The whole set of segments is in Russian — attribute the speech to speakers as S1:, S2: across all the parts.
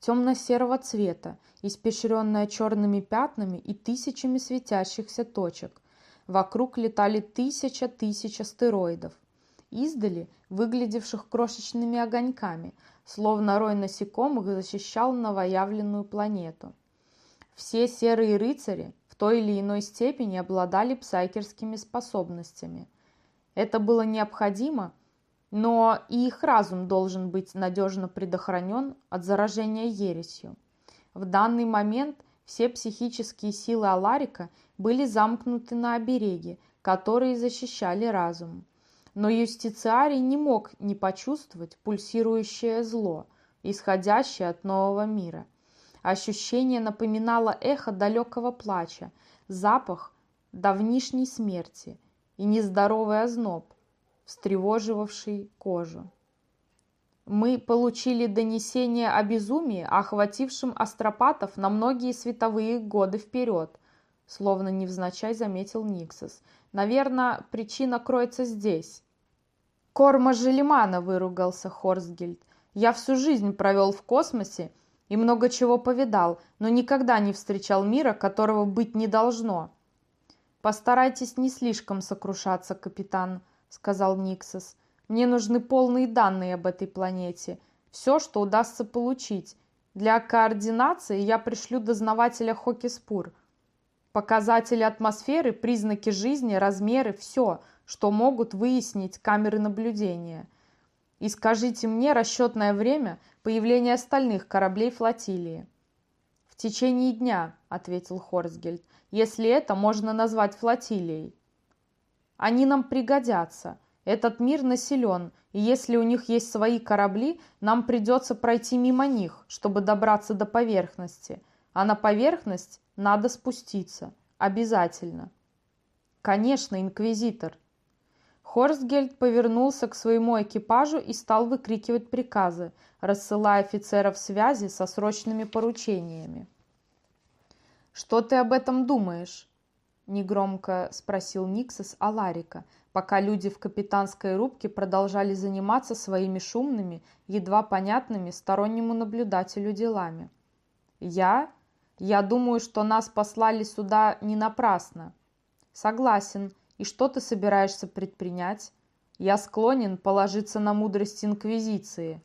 S1: темно-серого цвета, испещренная черными пятнами и тысячами светящихся точек. Вокруг летали тысяча-тысяч астероидов, издали выглядевших крошечными огоньками, словно рой насекомых защищал новоявленную планету. Все серые рыцари в той или иной степени обладали псайкерскими способностями. Это было необходимо, но и их разум должен быть надежно предохранен от заражения ересью. В данный момент все психические силы Аларика были замкнуты на обереге, которые защищали разум. Но юстициарий не мог не почувствовать пульсирующее зло, исходящее от нового мира. Ощущение напоминало эхо далекого плача, запах давнишней смерти и нездоровый озноб, встревоживавший кожу. Мы получили донесение о безумии, охватившем астропатов на многие световые годы вперед, словно невзначай заметил Никсос. Наверное, причина кроется здесь. Корма Желимана, выругался Хорсгельд. Я всю жизнь провел в космосе и много чего повидал, но никогда не встречал мира, которого быть не должно. Постарайтесь не слишком сокрушаться, капитан, сказал Никсос. Мне нужны полные данные об этой планете, все, что удастся получить. Для координации я пришлю дознавателя Хокиспур. Показатели атмосферы, признаки жизни, размеры, все, что могут выяснить камеры наблюдения. И скажите мне расчетное время появления остальных кораблей флотилии. «В течение дня», — ответил Хорсгельд, — «если это можно назвать флотилией». «Они нам пригодятся. Этот мир населен, и если у них есть свои корабли, нам придется пройти мимо них, чтобы добраться до поверхности. А на поверхность надо спуститься. Обязательно». «Конечно, инквизитор», Хорстгельд повернулся к своему экипажу и стал выкрикивать приказы, рассылая офицеров связи со срочными поручениями. «Что ты об этом думаешь?» – негромко спросил Никсос Аларика, пока люди в капитанской рубке продолжали заниматься своими шумными, едва понятными стороннему наблюдателю делами. «Я? Я думаю, что нас послали сюда не напрасно». «Согласен», и что ты собираешься предпринять? Я склонен положиться на мудрость Инквизиции.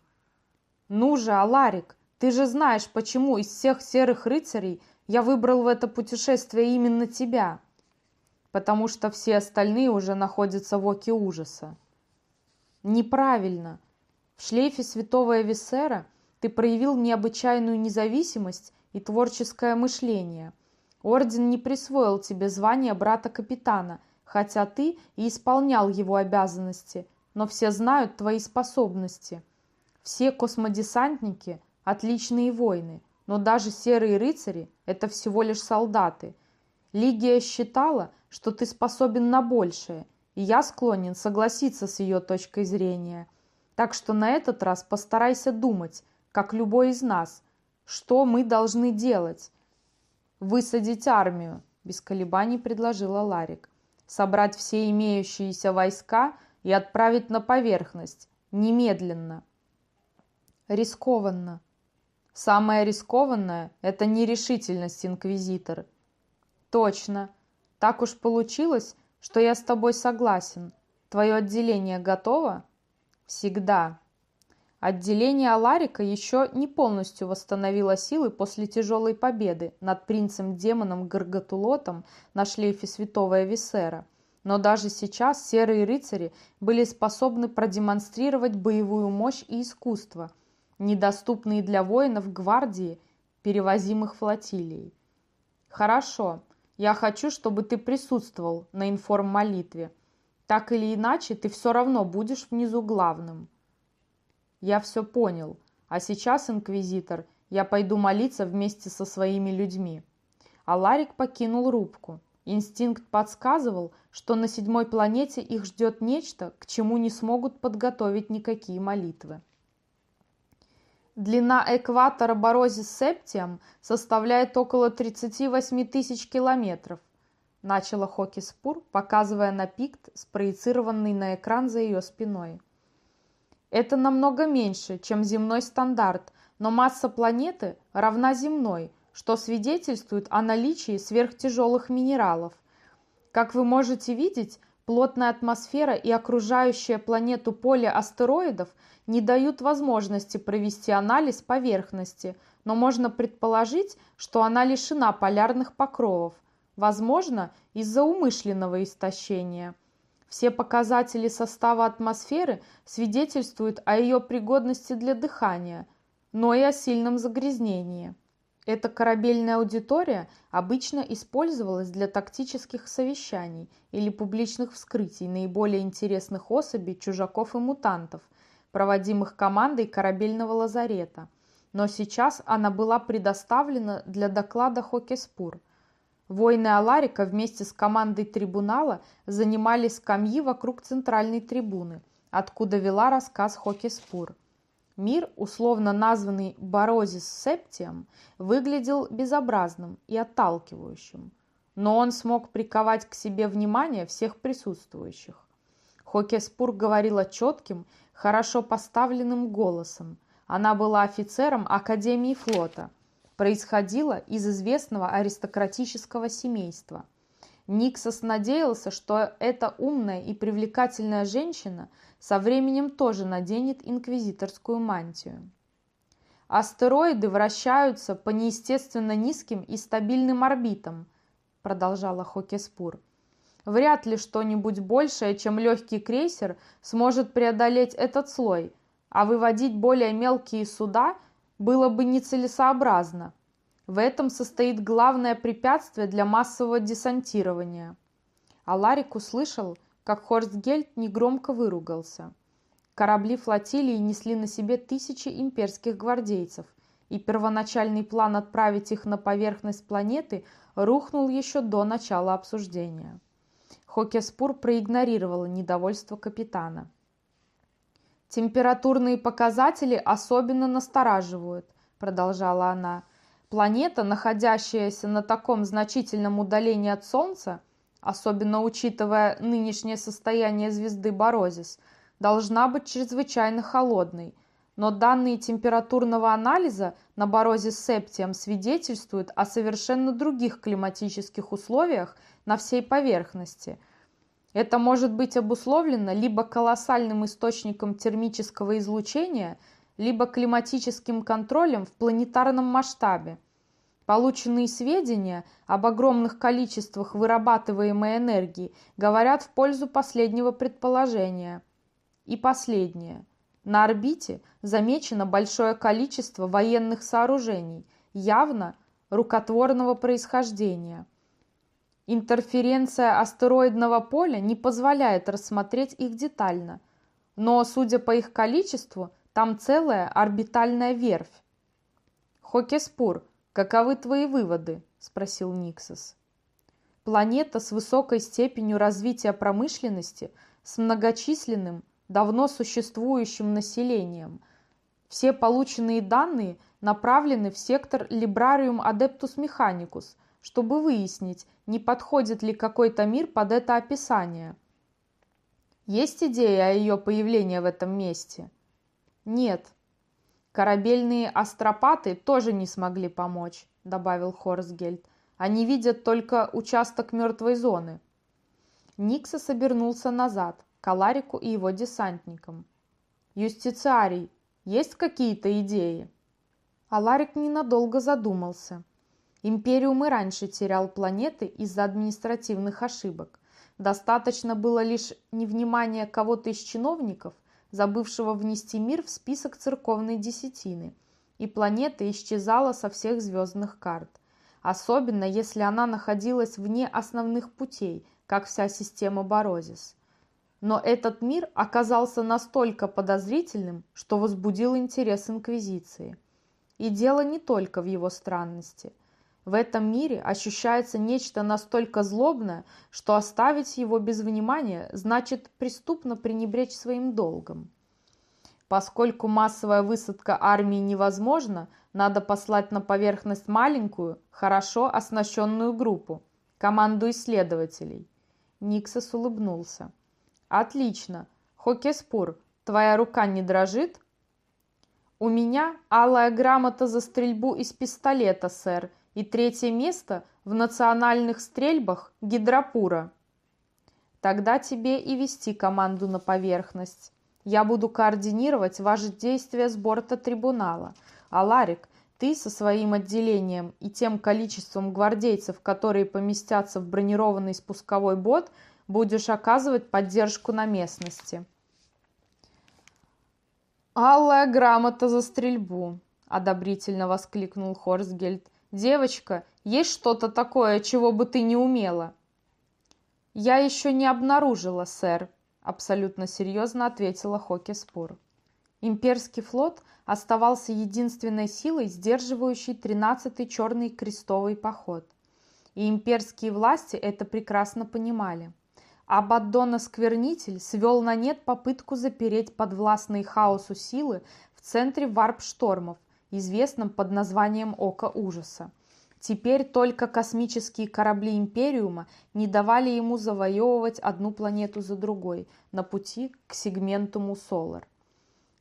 S1: Ну же, Аларик, ты же знаешь, почему из всех серых рыцарей я выбрал в это путешествие именно тебя. Потому что все остальные уже находятся в оке ужаса. Неправильно. В шлейфе святого Эвисера ты проявил необычайную независимость и творческое мышление. Орден не присвоил тебе звание брата-капитана – хотя ты и исполнял его обязанности, но все знают твои способности. Все космодесантники – отличные воины, но даже серые рыцари – это всего лишь солдаты. Лигия считала, что ты способен на большее, и я склонен согласиться с ее точкой зрения. Так что на этот раз постарайся думать, как любой из нас, что мы должны делать. «Высадить армию», – без колебаний предложила Ларик собрать все имеющиеся войска и отправить на поверхность, немедленно. Рискованно. Самое рискованное – это нерешительность, Инквизитор. Точно. Так уж получилось, что я с тобой согласен. Твое отделение готово? Всегда. Отделение Аларика еще не полностью восстановило силы после тяжелой победы над принцем-демоном Гаргатулотом на шлейфе святого Эвисера. Но даже сейчас серые рыцари были способны продемонстрировать боевую мощь и искусство, недоступные для воинов гвардии, перевозимых флотилией. «Хорошо, я хочу, чтобы ты присутствовал на информ-молитве. Так или иначе, ты все равно будешь внизу главным». Я все понял. А сейчас, инквизитор, я пойду молиться вместе со своими людьми. А Ларик покинул рубку. Инстинкт подсказывал, что на седьмой планете их ждет нечто, к чему не смогут подготовить никакие молитвы. Длина экватора Борозис Септиум составляет около 38 тысяч километров, начала Хокиспур, показывая на пикт, спроецированный на экран за ее спиной. Это намного меньше, чем земной стандарт, но масса планеты равна земной, что свидетельствует о наличии сверхтяжелых минералов. Как вы можете видеть, плотная атмосфера и окружающее планету поле астероидов не дают возможности провести анализ поверхности, но можно предположить, что она лишена полярных покровов, возможно, из-за умышленного истощения. Все показатели состава атмосферы свидетельствуют о ее пригодности для дыхания, но и о сильном загрязнении. Эта корабельная аудитория обычно использовалась для тактических совещаний или публичных вскрытий наиболее интересных особей, чужаков и мутантов, проводимых командой корабельного лазарета. Но сейчас она была предоставлена для доклада Хокеспур. Воины Аларика вместе с командой трибунала занимали скамьи вокруг центральной трибуны, откуда вела рассказ Хокеспур. Мир, условно названный Борозис Септием, выглядел безобразным и отталкивающим, но он смог приковать к себе внимание всех присутствующих. Хокеспур говорила четким, хорошо поставленным голосом. Она была офицером Академии флота, происходила из известного аристократического семейства. Никсос надеялся, что эта умная и привлекательная женщина – со временем тоже наденет инквизиторскую мантию. Астероиды вращаются по неестественно низким и стабильным орбитам, продолжала Хокеспур. Вряд ли что-нибудь большее, чем легкий крейсер, сможет преодолеть этот слой, а выводить более мелкие суда было бы нецелесообразно. В этом состоит главное препятствие для массового десантирования. Аларик услышал, как Хорстгельд негромко выругался. Корабли флотилии несли на себе тысячи имперских гвардейцев, и первоначальный план отправить их на поверхность планеты рухнул еще до начала обсуждения. Хокеспур проигнорировала недовольство капитана. «Температурные показатели особенно настораживают», – продолжала она. «Планета, находящаяся на таком значительном удалении от Солнца – особенно учитывая нынешнее состояние звезды Борозис, должна быть чрезвычайно холодной, но данные температурного анализа на Борозис Септием свидетельствуют о совершенно других климатических условиях на всей поверхности. Это может быть обусловлено либо колоссальным источником термического излучения, либо климатическим контролем в планетарном масштабе. Полученные сведения об огромных количествах вырабатываемой энергии говорят в пользу последнего предположения. И последнее. На орбите замечено большое количество военных сооружений, явно рукотворного происхождения. Интерференция астероидного поля не позволяет рассмотреть их детально, но, судя по их количеству, там целая орбитальная верфь. Хокеспур – «Каковы твои выводы?» – спросил Никсос. Планета с высокой степенью развития промышленности, с многочисленным, давно существующим населением. Все полученные данные направлены в сектор Librarium Adeptus Mechanicus, чтобы выяснить, не подходит ли какой-то мир под это описание. Есть идея о ее появлении в этом месте? Нет, «Корабельные астропаты тоже не смогли помочь», – добавил Хорсгельд. «Они видят только участок мертвой зоны». Никса обернулся назад, к Аларику и его десантникам. «Юстициарий, есть какие-то идеи?» Аларик ненадолго задумался. Империум и раньше терял планеты из-за административных ошибок. Достаточно было лишь невнимания кого-то из чиновников, забывшего внести мир в список церковной десятины, и планета исчезала со всех звездных карт. Особенно, если она находилась вне основных путей, как вся система Борозис. Но этот мир оказался настолько подозрительным, что возбудил интерес Инквизиции. И дело не только в его странности – в этом мире ощущается нечто настолько злобное, что оставить его без внимания значит преступно пренебречь своим долгом. Поскольку массовая высадка армии невозможна, надо послать на поверхность маленькую, хорошо оснащенную группу, команду исследователей. Никсос улыбнулся. «Отлично. Хокеспур, твоя рука не дрожит?» «У меня алая грамота за стрельбу из пистолета, сэр, и третье место в национальных стрельбах Гидропура». «Тогда тебе и вести команду на поверхность. Я буду координировать ваши действия с борта трибунала. А Ларик, ты со своим отделением и тем количеством гвардейцев, которые поместятся в бронированный спусковой бот, будешь оказывать поддержку на местности». «Алая грамота за стрельбу!» – одобрительно воскликнул Хорсгельд. «Девочка, есть что-то такое, чего бы ты не умела?» «Я еще не обнаружила, сэр», – абсолютно серьезно ответила Хокеспур. Имперский флот оставался единственной силой, сдерживающей 13-й черный крестовый поход. И имперские власти это прекрасно понимали. Абаддон-осквернитель свел на нет попытку запереть подвластные хаосу силы в центре варп-штормов, известном под названием Око Ужаса. Теперь только космические корабли Империума не давали ему завоевывать одну планету за другой на пути к сегментуму Солар.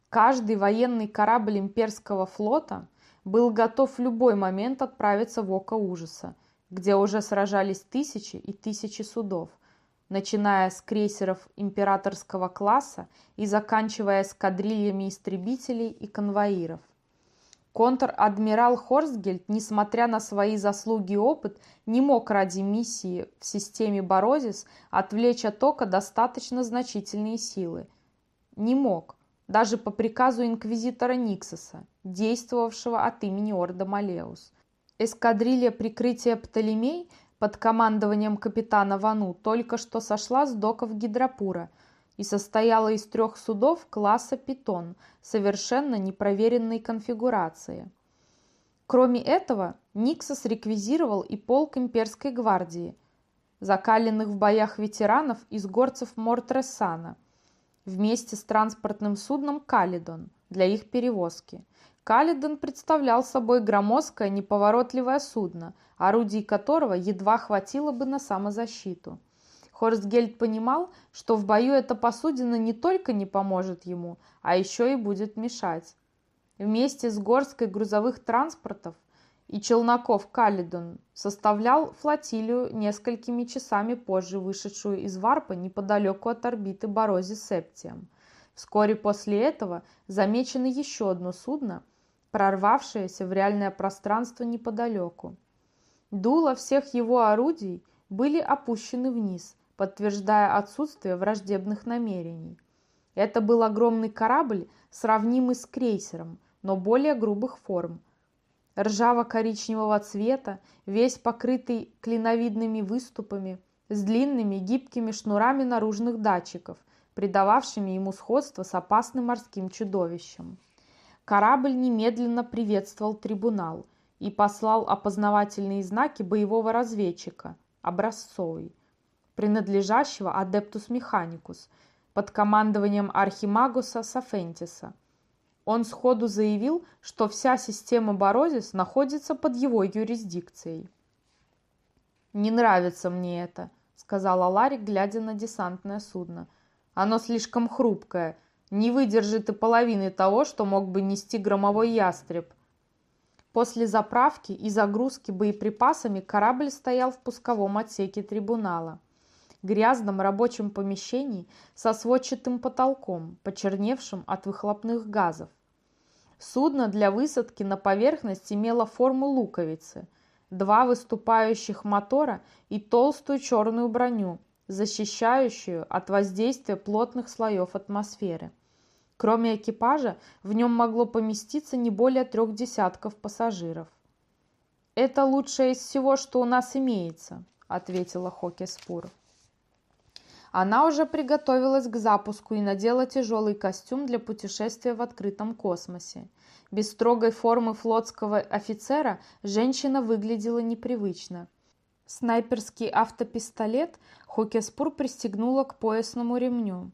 S1: Каждый военный корабль имперского флота был готов в любой момент отправиться в Око Ужаса, где уже сражались тысячи и тысячи судов – начиная с крейсеров императорского класса и заканчивая эскадрильями истребителей и конвоиров. Контр-адмирал Хорсгельд, несмотря на свои заслуги и опыт, не мог ради миссии в системе Борозис отвлечь от Ока достаточно значительные силы. Не мог, даже по приказу инквизитора Никсоса, действовавшего от имени Орда Малеус. Эскадрилья прикрытия Птолемей – под командованием капитана Вану только что сошла с доков Гидропура и состояла из трех судов класса «Питон» совершенно непроверенной конфигурации. Кроме этого, Никсос реквизировал и полк имперской гвардии, закаленных в боях ветеранов из горцев Мортресана, вместе с транспортным судном «Калидон» для их перевозки – Калидон представлял собой громоздкое неповоротливое судно, орудий которого едва хватило бы на самозащиту. Хорстгельд понимал, что в бою эта посудина не только не поможет ему, а еще и будет мешать. Вместе с горской грузовых транспортов и челноков Калидон составлял флотилию несколькими часами позже вышедшую из Варпа неподалеку от орбиты Борози Септием. Вскоре после этого замечено еще одно судно – прорвавшееся в реальное пространство неподалеку. Дула всех его орудий были опущены вниз, подтверждая отсутствие враждебных намерений. Это был огромный корабль, сравнимый с крейсером, но более грубых форм. Ржаво-коричневого цвета, весь покрытый клиновидными выступами, с длинными гибкими шнурами наружных датчиков, придававшими ему сходство с опасным морским чудовищем. Корабль немедленно приветствовал трибунал и послал опознавательные знаки боевого разведчика, образцовый, принадлежащего Адептус Механикус, под командованием Архимагуса Сафентиса. Он сходу заявил, что вся система Борозис находится под его юрисдикцией. «Не нравится мне это», — сказала Ларик, глядя на десантное судно. «Оно слишком хрупкое, не выдержит и половины того, что мог бы нести громовой ястреб. После заправки и загрузки боеприпасами корабль стоял в пусковом отсеке трибунала. Грязном рабочем помещении со сводчатым потолком, почерневшим от выхлопных газов. Судно для высадки на поверхность имело форму луковицы, два выступающих мотора и толстую черную броню, защищающую от воздействия плотных слоев атмосферы. Кроме экипажа, в нем могло поместиться не более трех десятков пассажиров. «Это лучшее из всего, что у нас имеется», — ответила Хокеспур. Она уже приготовилась к запуску и надела тяжелый костюм для путешествия в открытом космосе. Без строгой формы флотского офицера женщина выглядела непривычно. Снайперский автопистолет Хокеспур пристегнула к поясному ремню.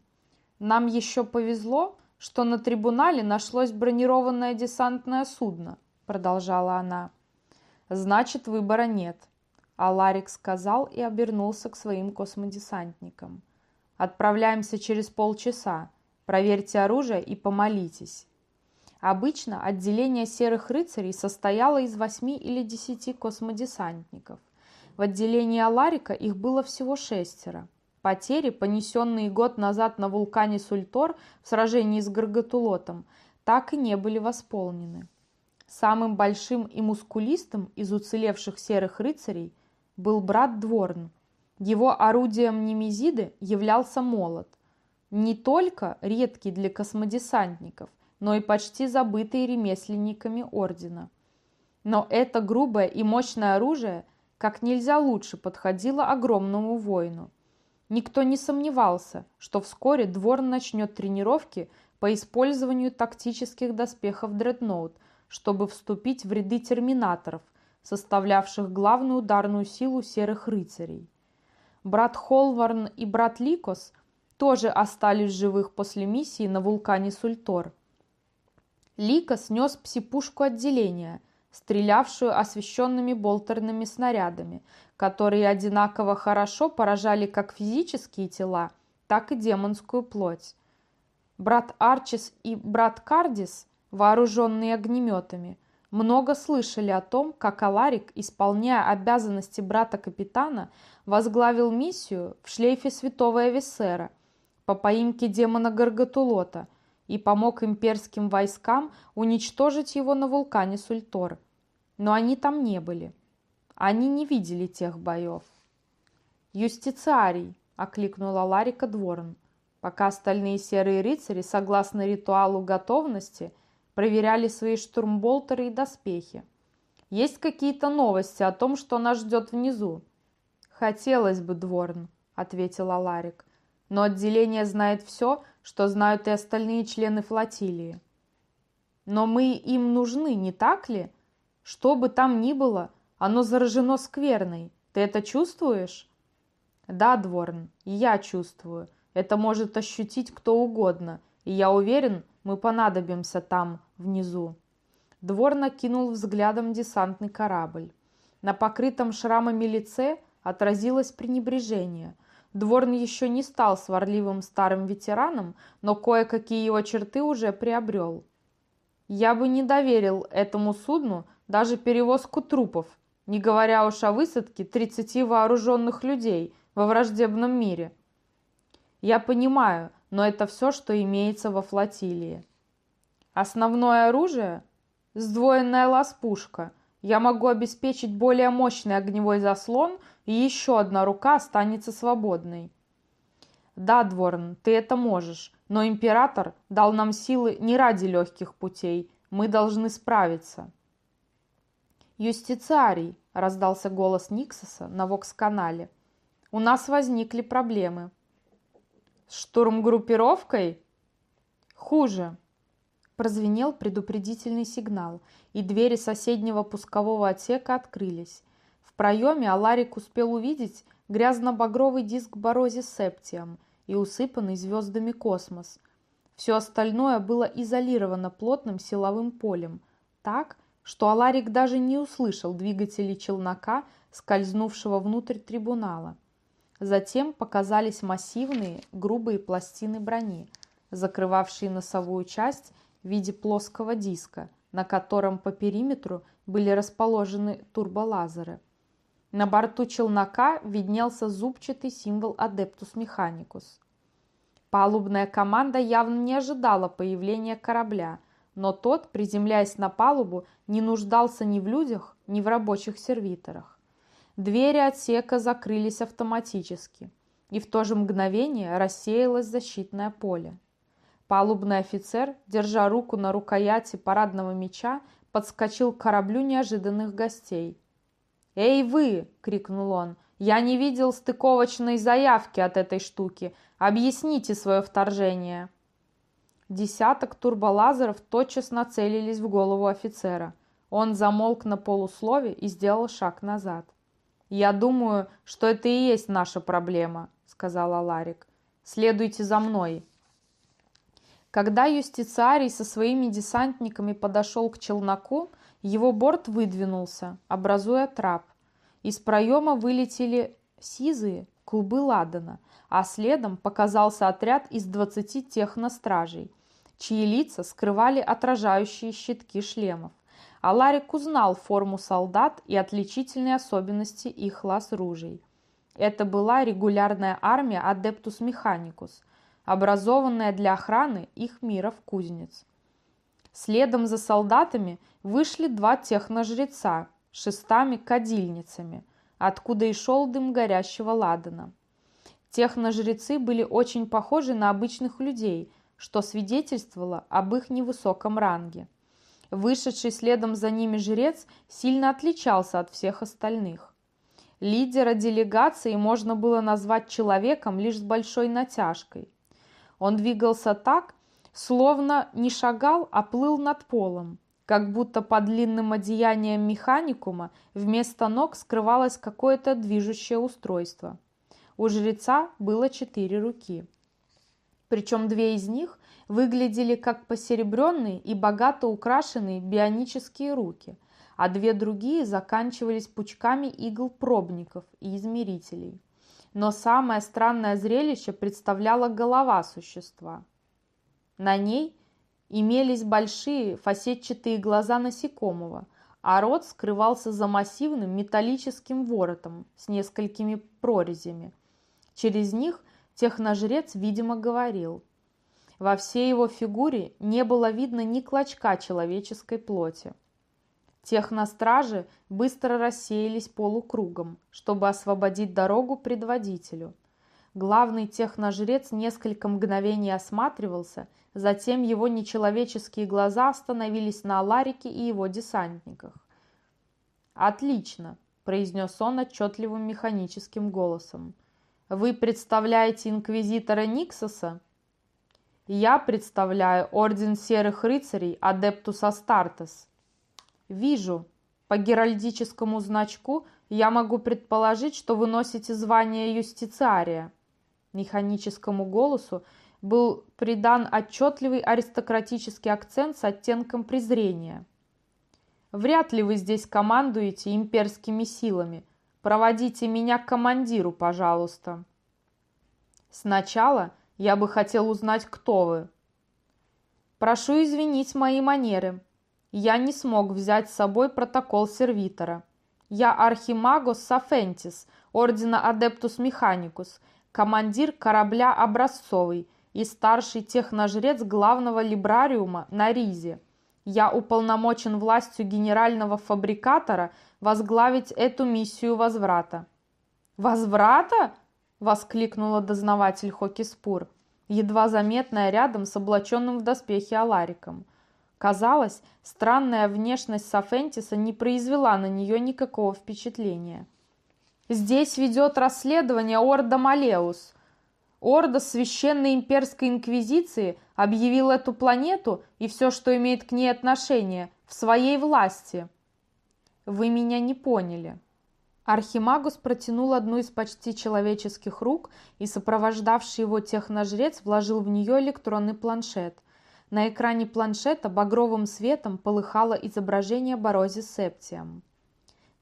S1: «Нам еще повезло, что на трибунале нашлось бронированное десантное судно», — продолжала она. «Значит, выбора нет», — Аларик сказал и обернулся к своим космодесантникам. «Отправляемся через полчаса. Проверьте оружие и помолитесь». Обычно отделение серых рыцарей состояло из восьми или десяти космодесантников. В отделении Аларика их было всего шестеро. Потери, понесенные год назад на вулкане Сультор в сражении с Гаргатулотом, так и не были восполнены. Самым большим и мускулистым из уцелевших серых рыцарей был брат Дворн. Его орудием немезиды являлся молот. Не только редкий для космодесантников, но и почти забытый ремесленниками ордена. Но это грубое и мощное оружие как нельзя лучше подходило огромному воину. Никто не сомневался, что вскоре двор начнет тренировки по использованию тактических доспехов дредноут, чтобы вступить в ряды терминаторов, составлявших главную ударную силу серых рыцарей. Брат Холварн и брат Ликос тоже остались живых после миссии на вулкане Сультор. Лика снес псипушку отделения, стрелявшую освещенными болтерными снарядами, которые одинаково хорошо поражали как физические тела, так и демонскую плоть. Брат Арчис и брат Кардис, вооруженные огнеметами, много слышали о том, как Аларик, исполняя обязанности брата-капитана, возглавил миссию в шлейфе святого Эвисера по поимке демона Гаргатулота – и помог имперским войскам уничтожить его на вулкане Сультор. Но они там не были. Они не видели тех боев. «Юстициарий!» – окликнула Ларика Дворн, пока остальные серые рыцари, согласно ритуалу готовности, проверяли свои штурмболтеры и доспехи. «Есть какие-то новости о том, что нас ждет внизу?» «Хотелось бы, Дворн», – ответила Ларик. «Но отделение знает все, что знают и остальные члены флотилии. Но мы им нужны, не так ли? Что бы там ни было, оно заражено скверной. Ты это чувствуешь? Да, Дворн, я чувствую. Это может ощутить кто угодно, и я уверен, мы понадобимся там, внизу. Двор накинул взглядом десантный корабль. На покрытом шрамами лице отразилось пренебрежение – Дворн еще не стал сварливым старым ветераном, но кое-какие его черты уже приобрел. Я бы не доверил этому судну даже перевозку трупов, не говоря уж о высадке 30 вооруженных людей во враждебном мире. Я понимаю, но это все, что имеется во флотилии. Основное оружие – сдвоенная ласпушка. Я могу обеспечить более мощный огневой заслон – и еще одна рука останется свободной. Да, Дворн, ты это можешь, но император дал нам силы не ради легких путей. Мы должны справиться. Юстициарий, раздался голос Никсоса на Вокс-канале. У нас возникли проблемы. Штурмгруппировкой? Хуже. Прозвенел предупредительный сигнал, и двери соседнего пускового отсека открылись проеме Аларик успел увидеть грязно-багровый диск Борози Септиум и усыпанный звездами космос. Все остальное было изолировано плотным силовым полем, так, что Аларик даже не услышал двигателей челнока, скользнувшего внутрь трибунала. Затем показались массивные, грубые пластины брони, закрывавшие носовую часть в виде плоского диска, на котором по периметру были расположены турболазеры – на борту челнока виднелся зубчатый символ Адептус Механикус. Палубная команда явно не ожидала появления корабля, но тот, приземляясь на палубу, не нуждался ни в людях, ни в рабочих сервиторах. Двери отсека закрылись автоматически, и в то же мгновение рассеялось защитное поле. Палубный офицер, держа руку на рукояти парадного меча, подскочил к кораблю неожиданных гостей – «Эй вы!» — крикнул он. «Я не видел стыковочной заявки от этой штуки. Объясните свое вторжение!» Десяток турболазеров тотчас нацелились в голову офицера. Он замолк на полуслове и сделал шаг назад. «Я думаю, что это и есть наша проблема», — сказала Ларик. «Следуйте за мной». Когда юстициарий со своими десантниками подошел к челноку, его борт выдвинулся, образуя трап. Из проема вылетели сизые клубы ладана, а следом показался отряд из 20 техностражей. чьи лица скрывали отражающие щитки шлемов. Аларик узнал форму солдат и отличительные особенности их лаз ружей. Это была регулярная армия Адептус Механикус, образованная для охраны их миров кузнец. Следом за солдатами вышли два техножреца шестами-кадильницами, откуда и шел дым горящего ладана. Техножрецы были очень похожи на обычных людей, что свидетельствовало об их невысоком ранге. Вышедший следом за ними жрец сильно отличался от всех остальных. Лидера делегации можно было назвать человеком лишь с большой натяжкой. Он двигался так, словно не шагал, а плыл над полом, как будто под длинным одеянием механикума вместо ног скрывалось какое-то движущее устройство. У жреца было четыре руки. Причем две из них выглядели как посеребренные и богато украшенные бионические руки, а две другие заканчивались пучками игл пробников и измерителей. Но самое странное зрелище представляла голова существа. На ней имелись большие фасетчатые глаза насекомого, а рот скрывался за массивным металлическим воротом с несколькими прорезями. Через них техножрец, видимо, говорил – во всей его фигуре не было видно ни клочка человеческой плоти. Техностражи быстро рассеялись полукругом, чтобы освободить дорогу предводителю. Главный техножрец несколько мгновений осматривался, затем его нечеловеческие глаза остановились на Аларике и его десантниках. «Отлично», – произнес он отчетливым механическим голосом. «Вы представляете инквизитора Никсоса?» Я представляю Орден Серых Рыцарей Адептус Астартес. Вижу. По геральдическому значку я могу предположить, что вы носите звание юстициария. Механическому голосу был придан отчетливый аристократический акцент с оттенком презрения. Вряд ли вы здесь командуете имперскими силами. Проводите меня к командиру, пожалуйста. Сначала я бы хотел узнать, кто вы. Прошу извинить мои манеры. Я не смог взять с собой протокол сервитора. Я Архимагос Сафентис, ордена Адептус Механикус, командир корабля Образцовый и старший техножрец главного либрариума на Ризе. Я уполномочен властью генерального фабрикатора возглавить эту миссию возврата. «Возврата?» – воскликнула дознаватель Хокиспур, едва заметная рядом с облаченным в доспехи Алариком. Казалось, странная внешность Сафентиса не произвела на нее никакого впечатления. «Здесь ведет расследование Орда Малеус. Орда Священной Имперской Инквизиции объявил эту планету и все, что имеет к ней отношение, в своей власти». «Вы меня не поняли», Архимагус протянул одну из почти человеческих рук, и сопровождавший его техножрец вложил в нее электронный планшет. На экране планшета багровым светом полыхало изображение Борози Септием.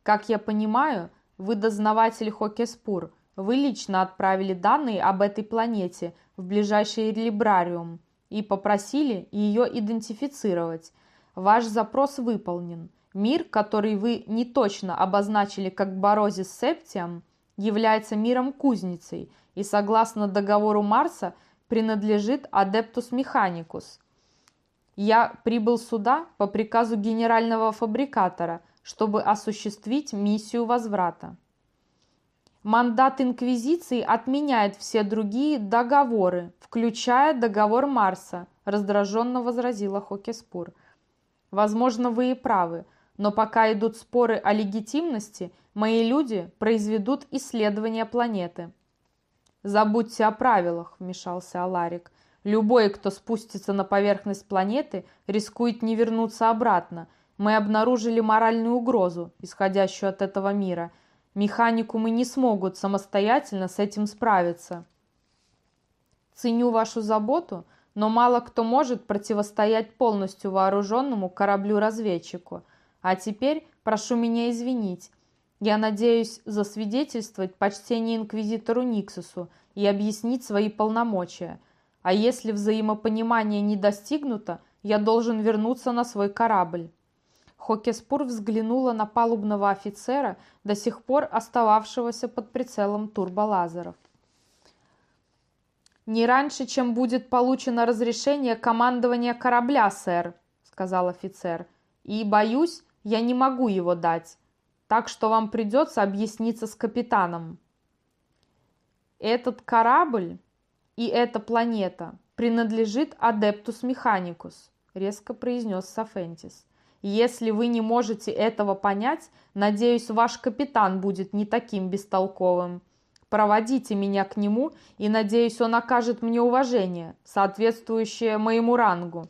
S1: «Как я понимаю, вы дознаватель Хокеспур. Вы лично отправили данные об этой планете в ближайший либрариум и попросили ее идентифицировать. Ваш запрос выполнен. Мир, который вы не точно обозначили как Борозис Септиам, является миром-кузницей и, согласно договору Марса, принадлежит Адептус Механикус. Я прибыл сюда по приказу генерального фабрикатора, чтобы осуществить миссию возврата. Мандат Инквизиции отменяет все другие договоры, включая договор Марса, раздраженно возразила Хокеспур. Возможно, вы и правы – но пока идут споры о легитимности, мои люди произведут исследование планеты. «Забудьте о правилах», – вмешался Аларик. «Любой, кто спустится на поверхность планеты, рискует не вернуться обратно. Мы обнаружили моральную угрозу, исходящую от этого мира. Механикумы не смогут самостоятельно с этим справиться». «Ценю вашу заботу», но мало кто может противостоять полностью вооруженному кораблю-разведчику – а теперь прошу меня извинить. Я надеюсь засвидетельствовать почтение инквизитору Никсусу и объяснить свои полномочия. А если взаимопонимание не достигнуто, я должен вернуться на свой корабль. Хокеспур взглянула на палубного офицера, до сих пор остававшегося под прицелом турболазеров. «Не раньше, чем будет получено разрешение командования корабля, сэр», — сказал офицер. «И, боюсь, я не могу его дать, так что вам придется объясниться с капитаном». «Этот корабль и эта планета принадлежит Адептус Механикус», — резко произнес Сафентис. Если вы не можете этого понять, надеюсь, ваш капитан будет не таким бестолковым. Проводите меня к нему, и, надеюсь, он окажет мне уважение, соответствующее моему рангу».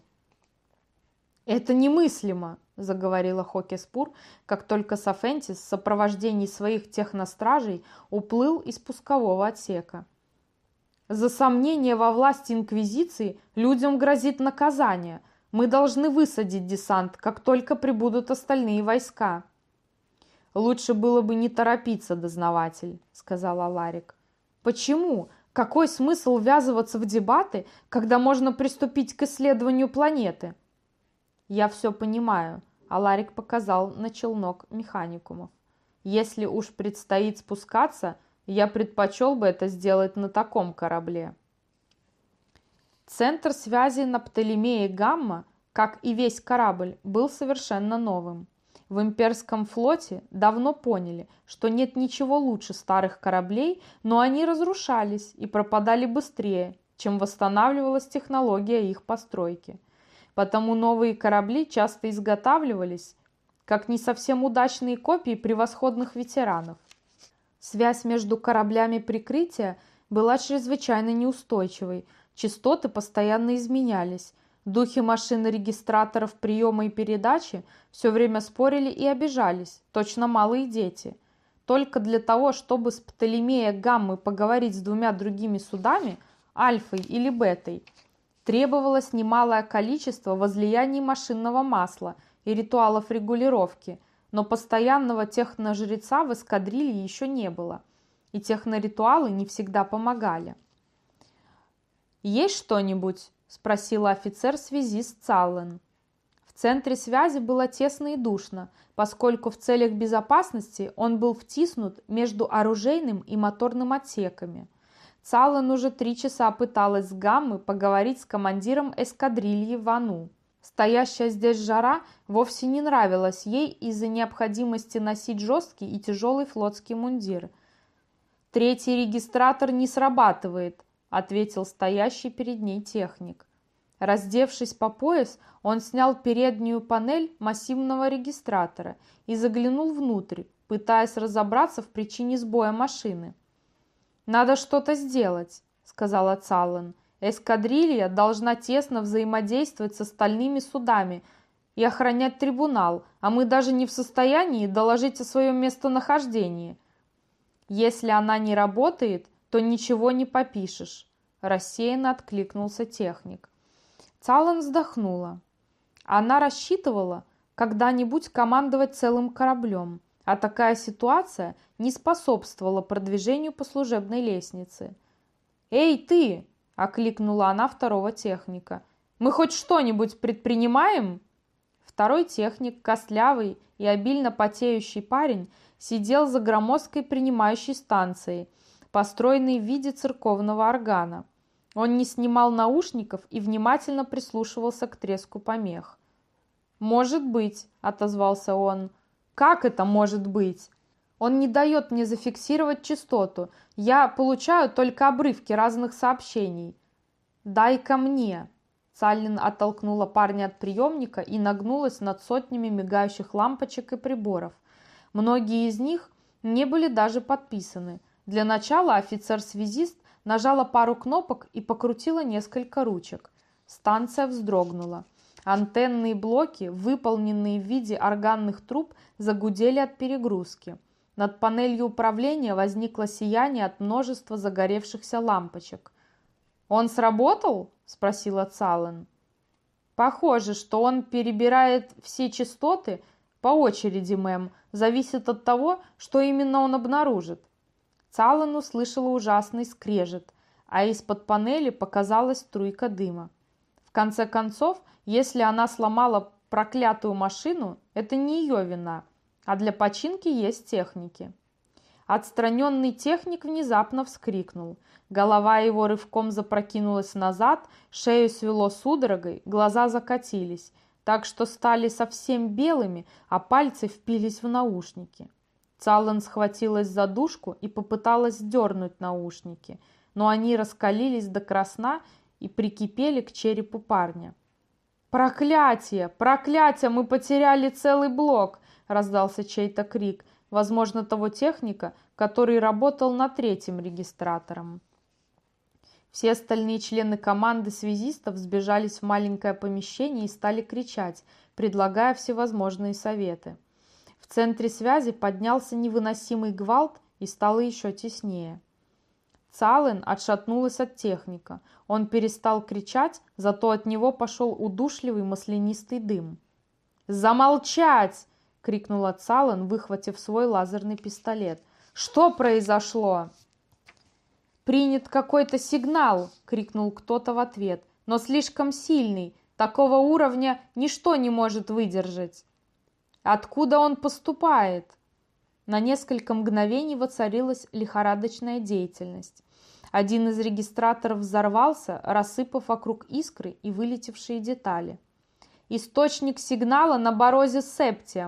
S1: «Это немыслимо», — заговорила Хокеспур, как только Сафентис в сопровождении своих техностражей уплыл из пускового отсека. «За сомнение во власти Инквизиции людям грозит наказание — мы должны высадить десант, как только прибудут остальные войска. Лучше было бы не торопиться, дознаватель, сказал Аларик. Почему? Какой смысл ввязываться в дебаты, когда можно приступить к исследованию планеты? Я все понимаю, Аларик показал на челнок механикумов. Если уж предстоит спускаться, я предпочел бы это сделать на таком корабле. Центр связи на Птолемее Гамма, как и весь корабль, был совершенно новым. В имперском флоте давно поняли, что нет ничего лучше старых кораблей, но они разрушались и пропадали быстрее, чем восстанавливалась технология их постройки. Потому новые корабли часто изготавливались как не совсем удачные копии превосходных ветеранов. Связь между кораблями прикрытия была чрезвычайно неустойчивой, Частоты постоянно изменялись. Духи машин регистраторов приема и передачи все время спорили и обижались, точно малые дети. Только для того, чтобы с Птолемея Гаммы поговорить с двумя другими судами, Альфой или Бетой, требовалось немалое количество возлияний машинного масла и ритуалов регулировки, но постоянного техножреца в эскадрилье еще не было, и техноритуалы не всегда помогали. «Есть что-нибудь?» – спросила офицер-связист Цаллен. В центре связи было тесно и душно, поскольку в целях безопасности он был втиснут между оружейным и моторным отсеками. Цаллен уже три часа пыталась с Гаммы поговорить с командиром эскадрильи Вану. Стоящая здесь жара вовсе не нравилась ей из-за необходимости носить жесткий и тяжелый флотский мундир. Третий регистратор не срабатывает, ответил стоящий перед ней техник. Раздевшись по пояс, он снял переднюю панель массивного регистратора и заглянул внутрь, пытаясь разобраться в причине сбоя машины. «Надо что-то сделать», — сказала Цаллен. «Эскадрилья должна тесно взаимодействовать с остальными судами и охранять трибунал, а мы даже не в состоянии доложить о своем местонахождении. Если она не работает, то ничего не попишешь», – рассеянно откликнулся техник. Цалан вздохнула. Она рассчитывала когда-нибудь командовать целым кораблем, а такая ситуация не способствовала продвижению по служебной лестнице. «Эй, ты!» – окликнула она второго техника. «Мы хоть что-нибудь предпринимаем?» Второй техник, костлявый и обильно потеющий парень, сидел за громоздкой принимающей станцией – построенный в виде церковного органа. Он не снимал наушников и внимательно прислушивался к треску помех. «Может быть», — отозвался он. «Как это может быть?» «Он не дает мне зафиксировать частоту. Я получаю только обрывки разных сообщений». «Дай-ка мне!» Саллин оттолкнула парня от приемника и нагнулась над сотнями мигающих лампочек и приборов. Многие из них не были даже подписаны. Для начала офицер-связист нажала пару кнопок и покрутила несколько ручек. Станция вздрогнула. Антенные блоки, выполненные в виде органных труб, загудели от перегрузки. Над панелью управления возникло сияние от множества загоревшихся лампочек. «Он сработал?» – спросила Цаллен. «Похоже, что он перебирает все частоты по очереди, мэм. Зависит от того, что именно он обнаружит. Салан услышала ужасный скрежет. а из-под панели показалась струйка дыма. В конце концов, если она сломала проклятую машину, это не ее вина, а для починки есть техники. Отстраненный техник внезапно вскрикнул. Голова его рывком запрокинулась назад, шею свело судорогой, глаза закатились, так что стали совсем белыми, а пальцы впились в наушники. Цаллен схватилась за дужку и попыталась дернуть наушники, но они раскалились до красна и прикипели к черепу парня. «Проклятие! Проклятие! Мы потеряли целый блок!» – раздался чей-то крик, возможно, того техника, который работал над третьим регистратором. Все остальные члены команды связистов сбежались в маленькое помещение и стали кричать, предлагая всевозможные советы. В центре связи поднялся невыносимый гвалт и стало еще теснее. Цален отшатнулась от техника. Он перестал кричать, зато от него пошел удушливый маслянистый дым. «Замолчать!» — крикнула Цален, выхватив свой лазерный пистолет. «Что произошло?» «Принят какой-то сигнал!» — крикнул кто-то в ответ. «Но слишком сильный. Такого уровня ничто не может выдержать». «Откуда он поступает?» На несколько мгновений воцарилась лихорадочная деятельность. Один из регистраторов взорвался, рассыпав вокруг искры и вылетевшие детали. «Источник сигнала на борозе Септия.